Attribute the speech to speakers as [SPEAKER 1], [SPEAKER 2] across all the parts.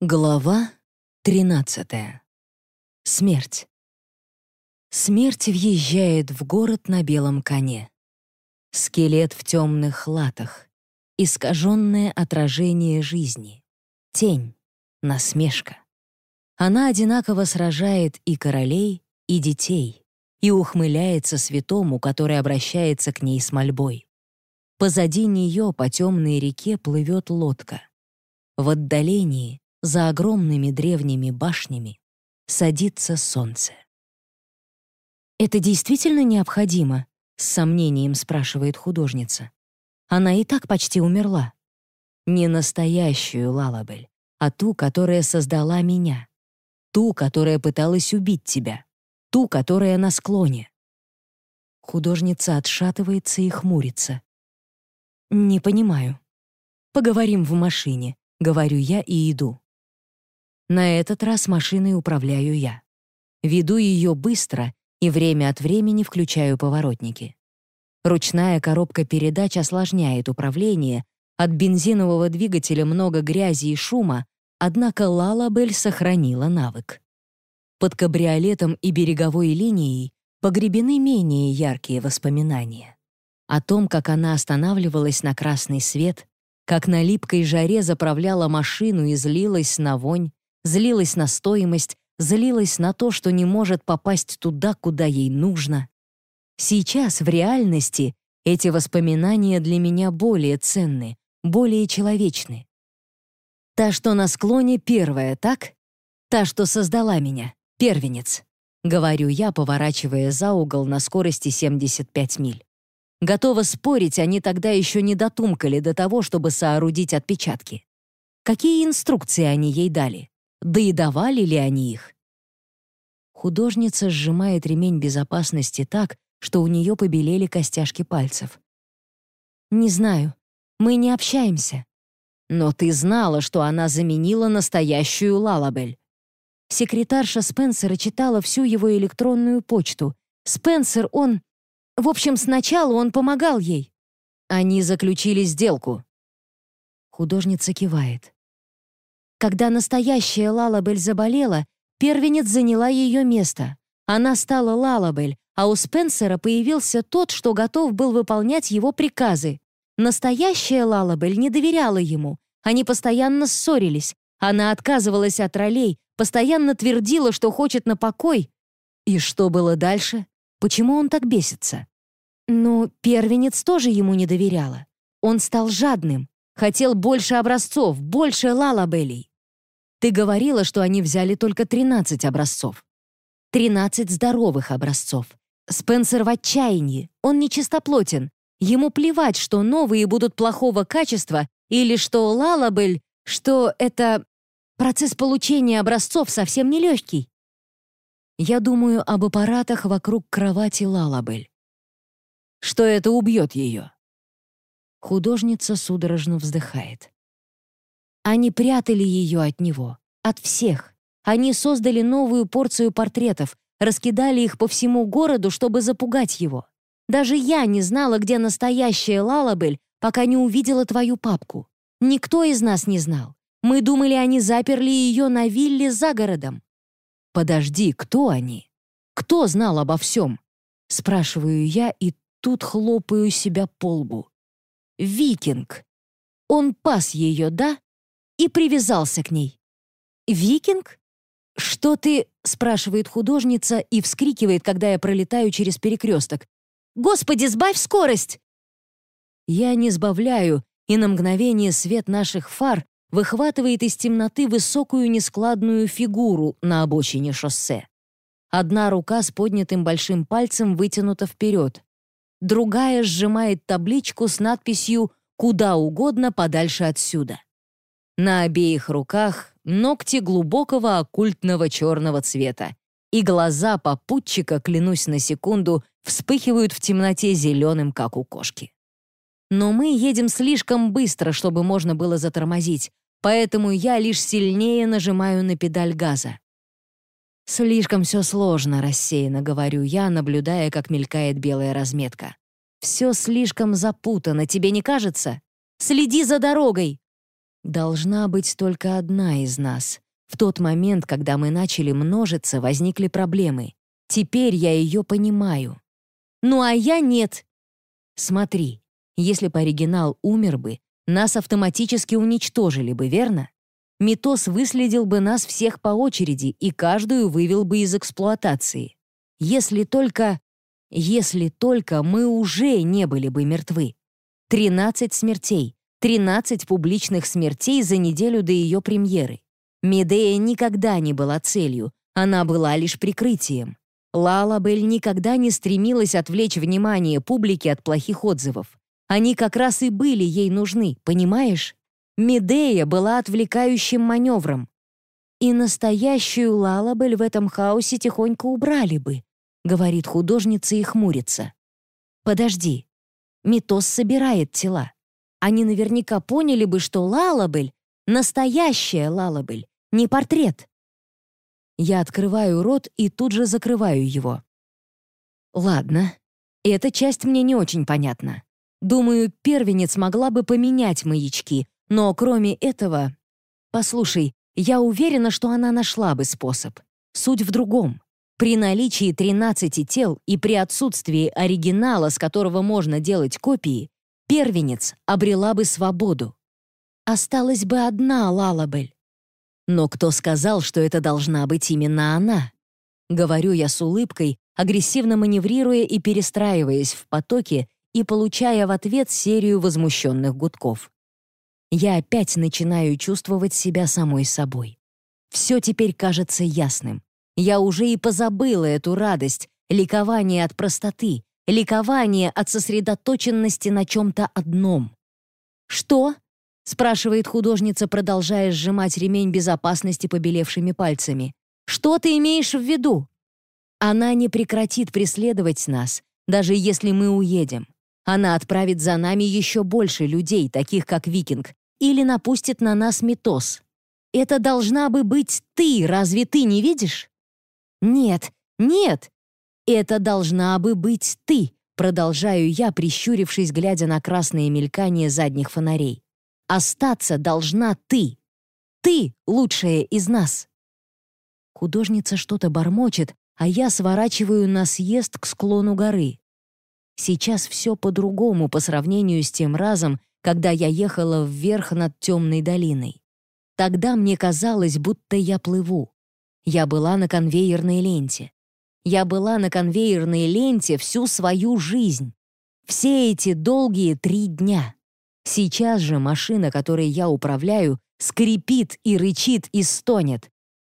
[SPEAKER 1] Глава 13. Смерть. Смерть въезжает в город на белом коне. Скелет в темных латах. Искаженное отражение жизни. Тень. Насмешка. Она одинаково сражает и королей, и детей, и ухмыляется святому, который обращается к ней с мольбой. Позади нее по темной реке плывет лодка. В отдалении за огромными древними башнями садится солнце. «Это действительно необходимо?» — с сомнением спрашивает художница. «Она и так почти умерла. Не настоящую Лалабель, а ту, которая создала меня. Ту, которая пыталась убить тебя. Ту, которая на склоне». Художница отшатывается и хмурится. «Не понимаю. Поговорим в машине», — говорю я и иду. На этот раз машиной управляю я. Веду ее быстро и время от времени включаю поворотники. Ручная коробка передач осложняет управление, от бензинового двигателя много грязи и шума, однако Лалабель сохранила навык. Под кабриолетом и береговой линией погребены менее яркие воспоминания. О том, как она останавливалась на красный свет, как на липкой жаре заправляла машину и злилась на вонь, злилась на стоимость, злилась на то, что не может попасть туда, куда ей нужно. Сейчас, в реальности, эти воспоминания для меня более ценны, более человечны. Та, что на склоне, первая, так? Та, что создала меня, первенец. Говорю я, поворачивая за угол на скорости 75 миль. Готова спорить, они тогда еще не дотумкали до того, чтобы соорудить отпечатки. Какие инструкции они ей дали? Да и давали ли они их? Художница сжимает ремень безопасности так, что у нее побелели костяшки пальцев. «Не знаю. Мы не общаемся». «Но ты знала, что она заменила настоящую Лалабель». Секретарша Спенсера читала всю его электронную почту. Спенсер, он... В общем, сначала он помогал ей. Они заключили сделку. Художница кивает. Когда настоящая Лалабель заболела, первенец заняла ее место. Она стала Лалабель, а у Спенсера появился тот, что готов был выполнять его приказы. Настоящая Лалабель не доверяла ему. Они постоянно ссорились. Она отказывалась от ролей, постоянно твердила, что хочет на покой. И что было дальше? Почему он так бесится? Но первенец тоже ему не доверяла. Он стал жадным, хотел больше образцов, больше лалабелей. Ты говорила, что они взяли только 13 образцов. 13 здоровых образцов. Спенсер в отчаянии, он нечистоплотен. Ему плевать, что новые будут плохого качества или что Лалабель, что это... Процесс получения образцов совсем нелегкий. Я думаю об аппаратах вокруг кровати Лалабель. Что это убьет ее. Художница судорожно вздыхает. Они прятали ее от него, от всех. Они создали новую порцию портретов, раскидали их по всему городу, чтобы запугать его. Даже я не знала, где настоящая Лалабель, пока не увидела твою папку. Никто из нас не знал. Мы думали, они заперли ее на вилле за городом. Подожди, кто они? Кто знал обо всем? Спрашиваю я и тут хлопаю себя по лбу. Викинг. Он пас ее, да? и привязался к ней. «Викинг? Что ты?» — спрашивает художница и вскрикивает, когда я пролетаю через перекресток. «Господи, сбавь скорость!» Я не сбавляю, и на мгновение свет наших фар выхватывает из темноты высокую нескладную фигуру на обочине шоссе. Одна рука с поднятым большим пальцем вытянута вперед. Другая сжимает табличку с надписью «Куда угодно подальше отсюда». На обеих руках ногти глубокого оккультного черного цвета, и глаза попутчика, клянусь на секунду, вспыхивают в темноте зеленым, как у кошки. Но мы едем слишком быстро, чтобы можно было затормозить, поэтому я лишь сильнее нажимаю на педаль газа. «Слишком все сложно», — рассеянно говорю я, наблюдая, как мелькает белая разметка. «Все слишком запутано, тебе не кажется? Следи за дорогой!» Должна быть только одна из нас. В тот момент, когда мы начали множиться, возникли проблемы. Теперь я ее понимаю. Ну а я нет. Смотри, если бы оригинал умер бы, нас автоматически уничтожили бы, верно? Митос выследил бы нас всех по очереди и каждую вывел бы из эксплуатации. Если только... Если только мы уже не были бы мертвы. 13 смертей. 13 публичных смертей за неделю до ее премьеры. Медея никогда не была целью, она была лишь прикрытием. Лалабель никогда не стремилась отвлечь внимание публики от плохих отзывов. Они как раз и были ей нужны, понимаешь? Медея была отвлекающим маневром. И настоящую Лалабель в этом хаосе тихонько убрали бы, говорит художница и хмурится. Подожди, Митос собирает тела они наверняка поняли бы, что Лалабель — настоящая Лалабель, не портрет. Я открываю рот и тут же закрываю его. Ладно, эта часть мне не очень понятна. Думаю, первенец могла бы поменять маячки, но кроме этого... Послушай, я уверена, что она нашла бы способ. Суть в другом. При наличии 13 тел и при отсутствии оригинала, с которого можно делать копии, первенец обрела бы свободу. Осталась бы одна Лалабель. Но кто сказал, что это должна быть именно она? Говорю я с улыбкой, агрессивно маневрируя и перестраиваясь в потоке и получая в ответ серию возмущенных гудков. Я опять начинаю чувствовать себя самой собой. Все теперь кажется ясным. Я уже и позабыла эту радость, ликование от простоты, ликование от сосредоточенности на чем-то одном. «Что?» — спрашивает художница, продолжая сжимать ремень безопасности побелевшими пальцами. «Что ты имеешь в виду?» Она не прекратит преследовать нас, даже если мы уедем. Она отправит за нами еще больше людей, таких как Викинг, или напустит на нас метоз. Это должна бы быть ты, разве ты не видишь? Нет, нет, «Это должна бы быть ты», продолжаю я, прищурившись, глядя на красные мелькания задних фонарей. «Остаться должна ты. Ты лучшая из нас». Художница что-то бормочет, а я сворачиваю на съезд к склону горы. Сейчас все по-другому по сравнению с тем разом, когда я ехала вверх над темной долиной. Тогда мне казалось, будто я плыву. Я была на конвейерной ленте. Я была на конвейерной ленте всю свою жизнь. Все эти долгие три дня. Сейчас же машина, которой я управляю, скрипит и рычит и стонет.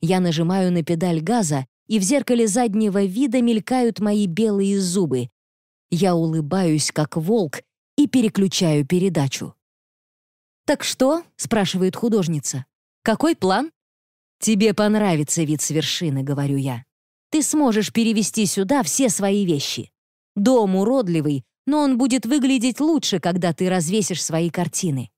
[SPEAKER 1] Я нажимаю на педаль газа, и в зеркале заднего вида мелькают мои белые зубы. Я улыбаюсь, как волк, и переключаю передачу. «Так что?» — спрашивает художница. «Какой план?» «Тебе понравится вид с вершины», — говорю я ты сможешь перевести сюда все свои вещи. Дом уродливый, но он будет выглядеть лучше, когда ты развесишь свои картины.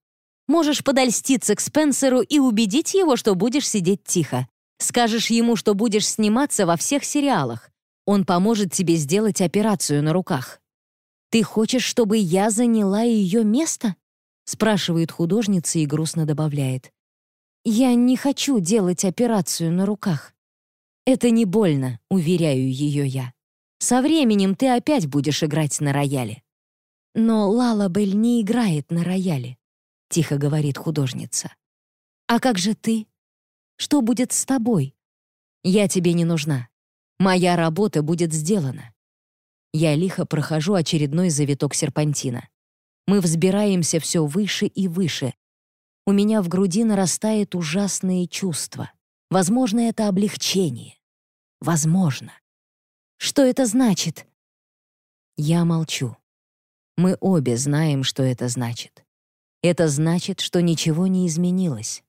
[SPEAKER 1] Можешь подольститься к Спенсеру и убедить его, что будешь сидеть тихо. Скажешь ему, что будешь сниматься во всех сериалах. Он поможет тебе сделать операцию на руках. «Ты хочешь, чтобы я заняла ее место?» спрашивает художница и грустно добавляет. «Я не хочу делать операцию на руках. «Это не больно», — уверяю ее я. «Со временем ты опять будешь играть на рояле». «Но Лалабель не играет на рояле», — тихо говорит художница. «А как же ты? Что будет с тобой? Я тебе не нужна. Моя работа будет сделана». Я лихо прохожу очередной завиток серпантина. Мы взбираемся все выше и выше. У меня в груди нарастает ужасное чувство. Возможно, это облегчение возможно. Что это значит? Я молчу. Мы обе знаем, что это значит. Это значит, что ничего не изменилось.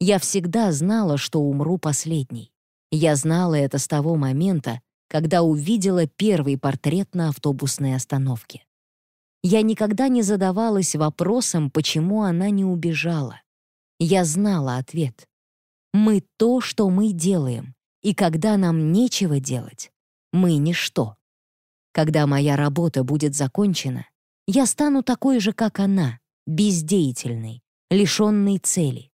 [SPEAKER 1] Я всегда знала, что умру последней. Я знала это с того момента, когда увидела первый портрет на автобусной остановке. Я никогда не задавалась вопросом, почему она не убежала. Я знала ответ. Мы то, что мы делаем. И когда нам нечего делать, мы ничто. Когда моя работа будет закончена, я стану такой же, как она, бездеятельной, лишенный цели.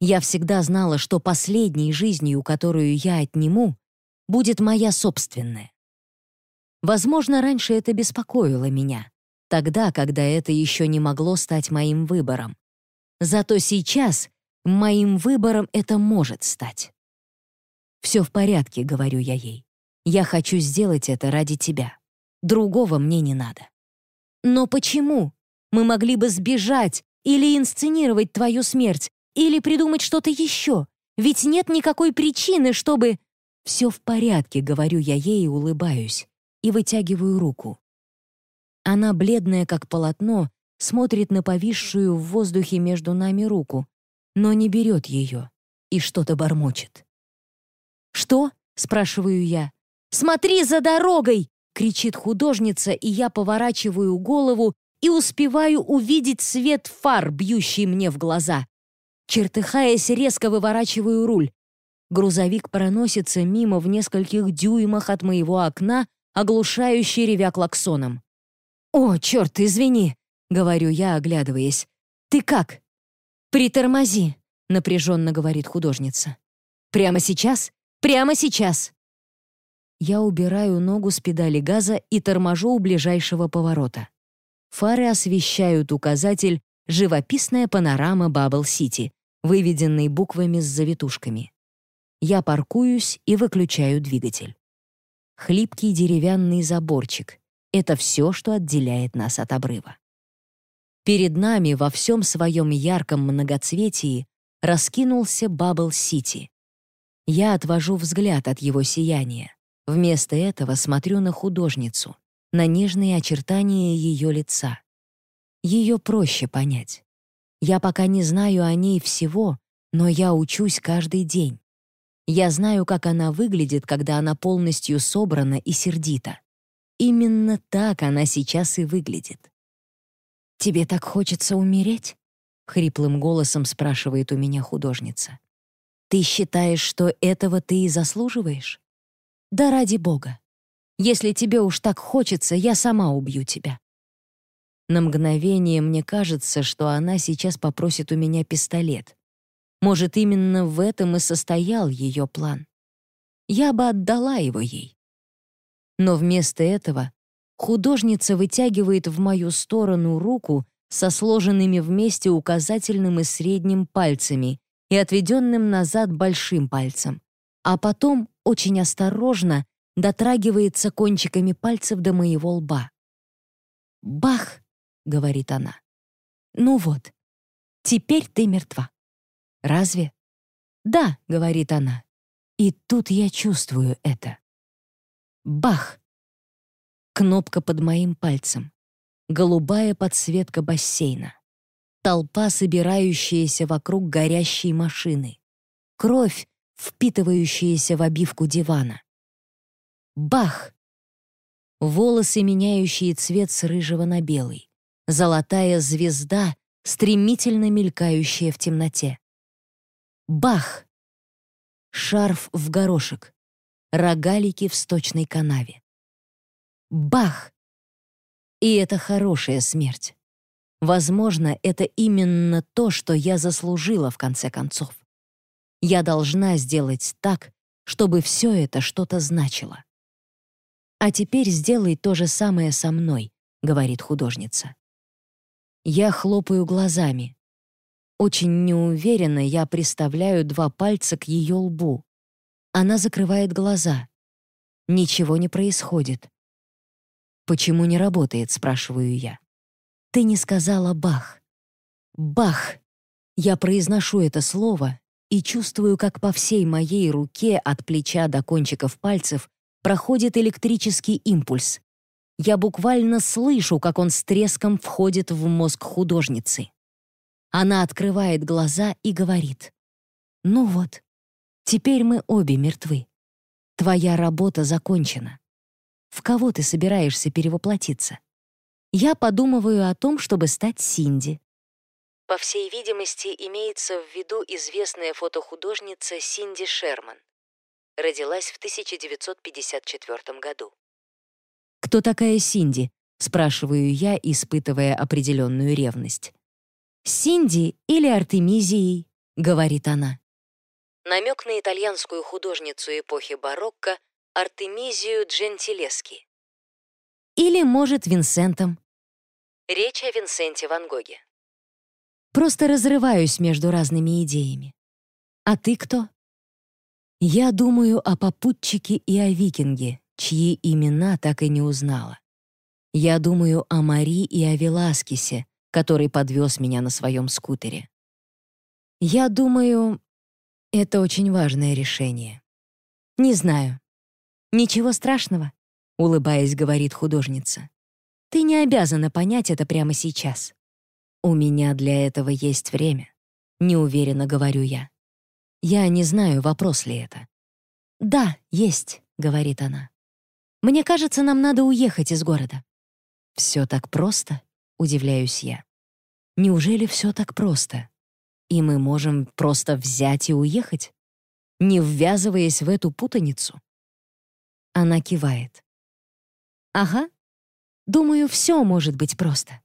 [SPEAKER 1] Я всегда знала, что последней жизнью, которую я отниму, будет моя собственная. Возможно, раньше это беспокоило меня, тогда, когда это еще не могло стать моим выбором. Зато сейчас моим выбором это может стать. «Все в порядке», — говорю я ей. «Я хочу сделать это ради тебя. Другого мне не надо». «Но почему? Мы могли бы сбежать или инсценировать твою смерть, или придумать что-то еще. Ведь нет никакой причины, чтобы...» «Все в порядке», — говорю я ей и улыбаюсь, и вытягиваю руку. Она, бледная как полотно, смотрит на повисшую в воздухе между нами руку, но не берет ее и что-то бормочет. «Что?» — спрашиваю я. «Смотри за дорогой!» — кричит художница, и я поворачиваю голову и успеваю увидеть свет фар, бьющий мне в глаза. Чертыхаясь, резко выворачиваю руль. Грузовик проносится мимо в нескольких дюймах от моего окна, оглушающе ревя клаксоном. «О, черт, извини!» — говорю я, оглядываясь. «Ты как?» «Притормози», — напряженно говорит художница. «Прямо сейчас? Прямо сейчас!» Я убираю ногу с педали газа и торможу у ближайшего поворота. Фары освещают указатель «Живописная панорама Бабл-Сити», выведенный буквами с завитушками. Я паркуюсь и выключаю двигатель. Хлипкий деревянный заборчик — это все, что отделяет нас от обрыва. Перед нами во всем своем ярком многоцветии раскинулся Бабл-Сити. Я отвожу взгляд от его сияния. Вместо этого смотрю на художницу, на нежные очертания ее лица. Ее проще понять. Я пока не знаю о ней всего, но я учусь каждый день. Я знаю, как она выглядит, когда она полностью собрана и сердита. Именно так она сейчас и выглядит. «Тебе так хочется умереть?» — хриплым голосом спрашивает у меня художница. «Ты считаешь, что этого ты и заслуживаешь? Да ради бога. Если тебе уж так хочется, я сама убью тебя». На мгновение мне кажется, что она сейчас попросит у меня пистолет. Может, именно в этом и состоял ее план. Я бы отдала его ей. Но вместо этого Художница вытягивает в мою сторону руку со сложенными вместе указательным и средним пальцами и отведенным назад большим пальцем, а потом очень осторожно дотрагивается кончиками пальцев до моего лба. «Бах!» — говорит она. «Ну вот, теперь ты мертва». «Разве?» «Да», — говорит она. И тут я чувствую это. Бах! Кнопка под моим пальцем. Голубая подсветка бассейна. Толпа, собирающаяся вокруг горящей машины. Кровь, впитывающаяся в обивку дивана. Бах! Волосы, меняющие цвет с рыжего на белый. Золотая звезда, стремительно мелькающая в темноте. Бах! Шарф в горошек. Рогалики в сточной канаве. Бах! И это хорошая смерть. Возможно, это именно то, что я заслужила в конце концов. Я должна сделать так, чтобы все это что-то значило. «А теперь сделай то же самое со мной», — говорит художница. Я хлопаю глазами. Очень неуверенно я приставляю два пальца к ее лбу. Она закрывает глаза. Ничего не происходит. «Почему не работает?» — спрашиваю я. «Ты не сказала «бах». «Бах!» Я произношу это слово и чувствую, как по всей моей руке от плеча до кончиков пальцев проходит электрический импульс. Я буквально слышу, как он с треском входит в мозг художницы. Она открывает глаза и говорит. «Ну вот, теперь мы обе мертвы. Твоя работа закончена. В кого ты собираешься перевоплотиться? Я подумываю о том, чтобы стать Синди. По всей видимости, имеется в виду известная фотохудожница Синди Шерман. Родилась в 1954 году. «Кто такая Синди?» — спрашиваю я, испытывая определенную ревность. Синди или Артемизией, говорит она. Намек на итальянскую художницу эпохи барокко Артемизию Джентилески. Или, может, Винсентом. Речь о Винсенте Ван Гоге. Просто разрываюсь между разными идеями. А ты кто? Я думаю о попутчике и о викинге, чьи имена так и не узнала. Я думаю о Мари и о Веласкесе, который подвез меня на своем скутере. Я думаю, это очень важное решение. Не знаю. Ничего страшного, улыбаясь, говорит художница. Ты не обязана понять это прямо сейчас. У меня для этого есть время, неуверенно говорю я. Я не знаю, вопрос ли это. Да, есть, говорит она. Мне кажется, нам надо уехать из города. Все так просто, удивляюсь я. Неужели все так просто? И мы можем просто взять и уехать, не ввязываясь в эту путаницу? Она кивает. Ага. Думаю, все может быть просто,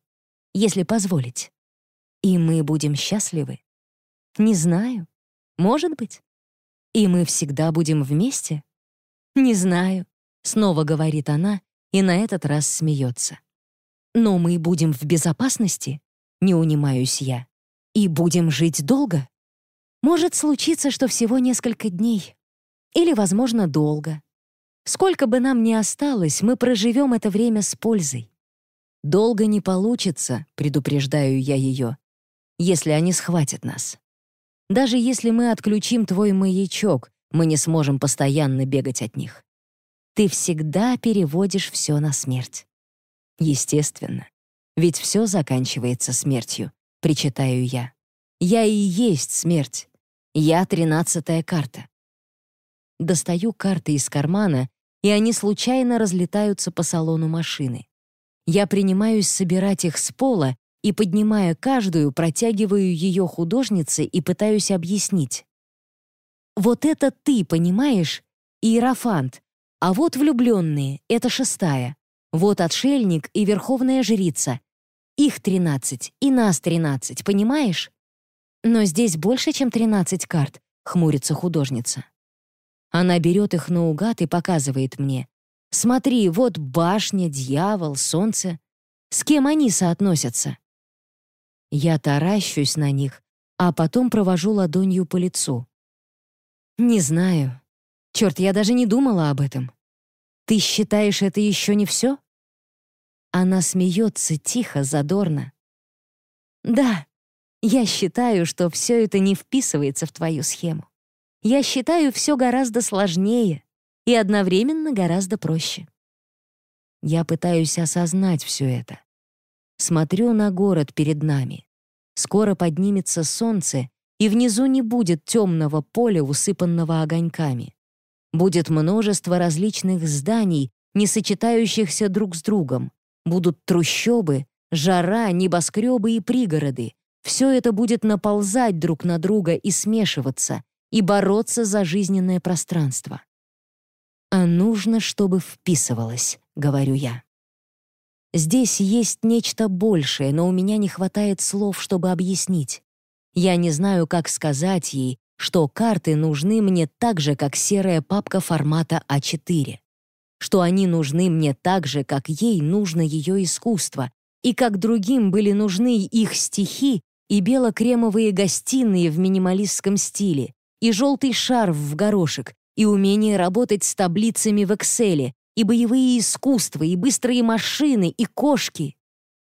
[SPEAKER 1] если позволить. И мы будем счастливы. Не знаю. Может быть. И мы всегда будем вместе? Не знаю. Снова говорит она и на этот раз смеется. Но мы будем в безопасности? Не унимаюсь я и будем жить долго? Может случиться, что всего несколько дней. Или, возможно, долго. Сколько бы нам ни осталось, мы проживем это время с пользой. Долго не получится, предупреждаю я ее, если они схватят нас. Даже если мы отключим твой маячок, мы не сможем постоянно бегать от них. Ты всегда переводишь все на смерть. Естественно, ведь все заканчивается смертью, причитаю я. Я и есть смерть. Я тринадцатая карта. Достаю карты из кармана, и они случайно разлетаются по салону машины. Я принимаюсь собирать их с пола и, поднимая каждую, протягиваю ее художнице и пытаюсь объяснить. Вот это ты, понимаешь, Иерофант, а вот влюбленные — это шестая. Вот отшельник и верховная жрица. Их тринадцать, и нас тринадцать, понимаешь? Но здесь больше, чем тринадцать карт, хмурится художница. Она берет их наугад и показывает мне. Смотри, вот башня, дьявол, солнце. С кем они соотносятся? Я таращусь на них, а потом провожу ладонью по лицу. Не знаю. Черт, я даже не думала об этом. Ты считаешь, это еще не все? Она смеется тихо, задорно. «Да, я считаю, что все это не вписывается в твою схему. Я считаю все гораздо сложнее и одновременно гораздо проще. Я пытаюсь осознать все это. Смотрю на город перед нами. Скоро поднимется солнце, и внизу не будет темного поля, усыпанного огоньками. Будет множество различных зданий, не сочетающихся друг с другом, Будут трущобы, жара, небоскребы и пригороды. Все это будет наползать друг на друга и смешиваться, и бороться за жизненное пространство. «А нужно, чтобы вписывалось», — говорю я. Здесь есть нечто большее, но у меня не хватает слов, чтобы объяснить. Я не знаю, как сказать ей, что карты нужны мне так же, как серая папка формата А4 что они нужны мне так же, как ей нужно ее искусство, и как другим были нужны их стихи и бело-кремовые гостиные в минималистском стиле, и желтый шарф в горошек, и умение работать с таблицами в Excel, и боевые искусства, и быстрые машины, и кошки.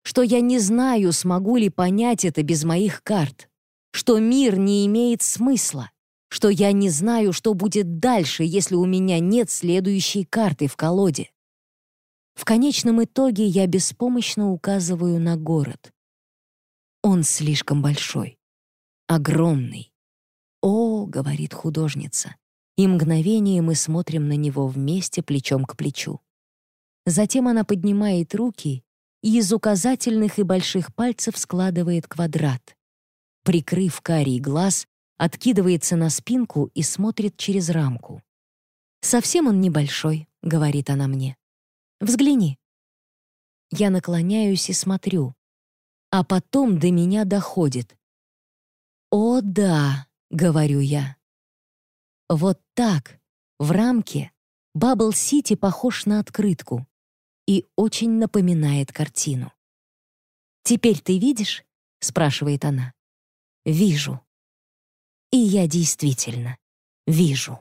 [SPEAKER 1] Что я не знаю, смогу ли понять это без моих карт. Что мир не имеет смысла что я не знаю, что будет дальше, если у меня нет следующей карты в колоде. В конечном итоге я беспомощно указываю на город. Он слишком большой, огромный. «О», — говорит художница, и мгновение мы смотрим на него вместе плечом к плечу. Затем она поднимает руки и из указательных и больших пальцев складывает квадрат. Прикрыв карий глаз, откидывается на спинку и смотрит через рамку. «Совсем он небольшой», — говорит она мне. «Взгляни». Я наклоняюсь и смотрю. А потом до меня доходит. «О, да», — говорю я. Вот так, в рамке, Бабл-Сити похож на открытку и очень напоминает картину. «Теперь ты видишь?» — спрашивает она. «Вижу». И я действительно вижу.